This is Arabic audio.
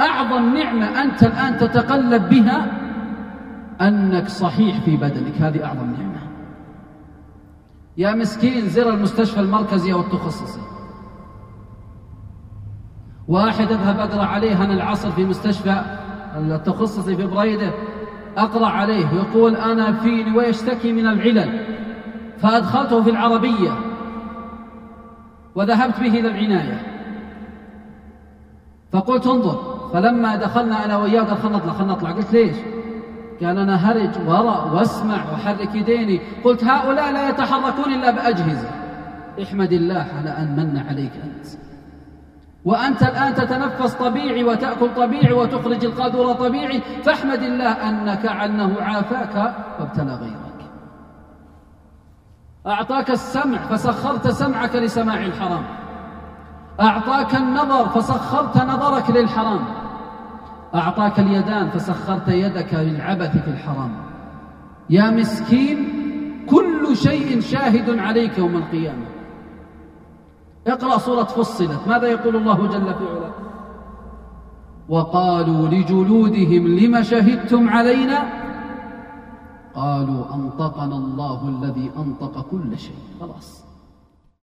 أعظم نعمة أنت الآن تتقلب بها أنك صحيح في بدنك. هذه أعظم نعمة. يا مسكين زر المستشفى المركزي أو التخصصي واحد أذهب أقرأ عليه أنا العصر في مستشفى التخصصي في بريده أقرأ عليه يقول أنا فيني ويشتكي من العلل فأدخلته في العربية وذهبت به إلى العناية. فقلت انظر فلما دخلنا أنا وياه قال خلنا نطلع خلنا نطلع. قلت ليش؟ قال أنا هرج وراء واسمع واحرك يديني. قلت هؤلاء لا يتحركون إلا بأجهزة. احمد الله على أن من عليك أنت. وأنت الآن تتنفس طبيعي وتأكل طبيعي وتخرج القاذورة طبيعي. فاحمد الله أنك عنه عافاك وابتلى غيرك. أعطاك السمع فسخرت سمعك لسماع الحرام. أعطاك النظر فسخرت نظرك للحرام. أعطاك اليدان فسخرت يدك للعبث في الحرام. يا مسكين كل شيء شاهد عليك يوم القيامة. اقرأ سورة فصلت. ماذا يقول الله جل في علاه؟ وقالوا لجلودهم لم شهدتم علينا؟ قالوا أنطقنا الله الذي أنطق كل شيء. خلاص.